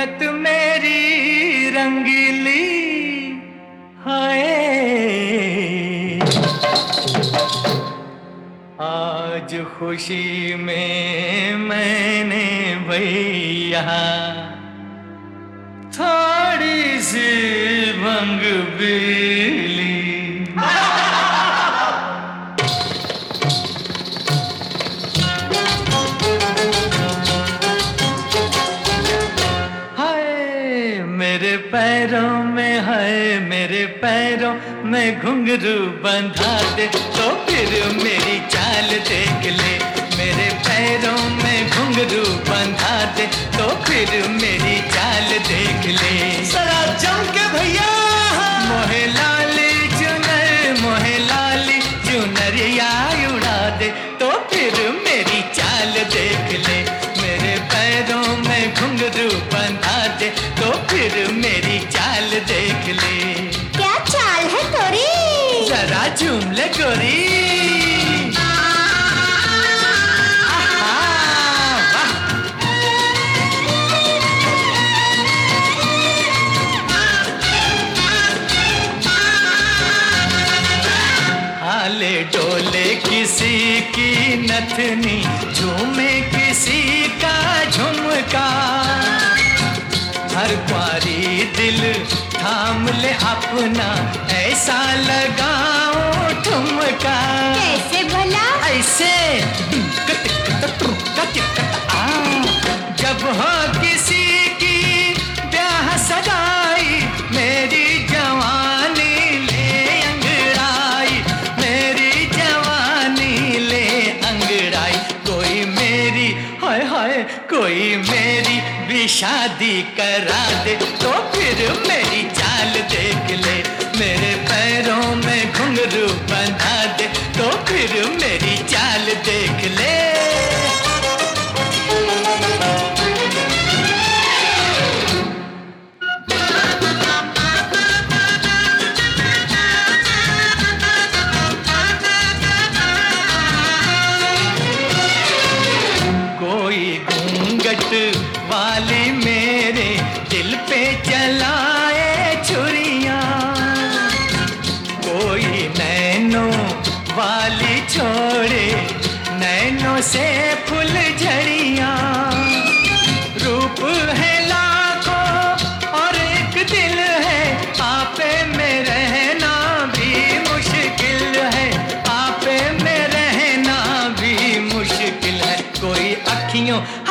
तबीयत मेरी रंगीली है आज खुशी में मैंने भैया थोड़ी सी भंग भी पैरों में है मेरे पैरों में घुंघरू बंधा दे। तो फिर मेरी चाल देख ले, मेरे पैरों में घुंघरू बंधा दे। तो फिर नथनी झूमे किसी का झुमका। हर पारी दिल थाम ले अपना ऐसा लगाओ ठुमका। कैसे भला? ऐसे। आ, जब हो कोई मेरी भी शादी करा दे तो फिर मेरे दिल पे चलाए छुरिया। कोई नैनो वाली छोड़े नैनो से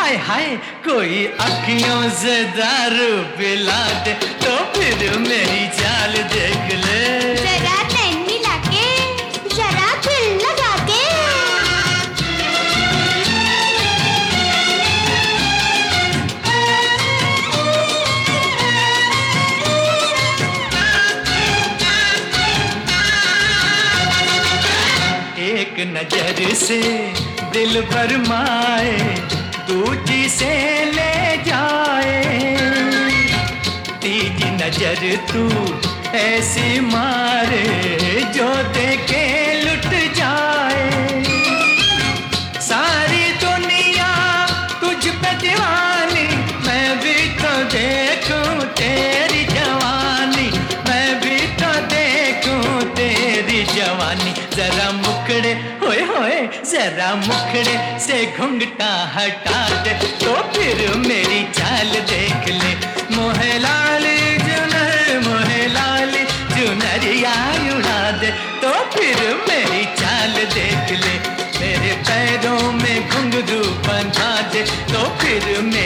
हाय हाय कोई अखियों से दारू पिला दे तो फिर मेरी चाल देख ले। जरा नैन जरा दिल लगा के एक नज़र से दिल भरमाए दूजी से ले जाए। तीजी नज़र तू ऐसी मारे। मुखड़े, होए होए, जरा मुखड़े से घुंघटा हटा दे तो फिर मेरी चाल देख ले। मोहे जुनर मोहे लाली जुनरिया उड़ा दे तो फिर मेरी चाल देख ले। मेरे पैरों में घुंघरू बना दे तो फिर मेरी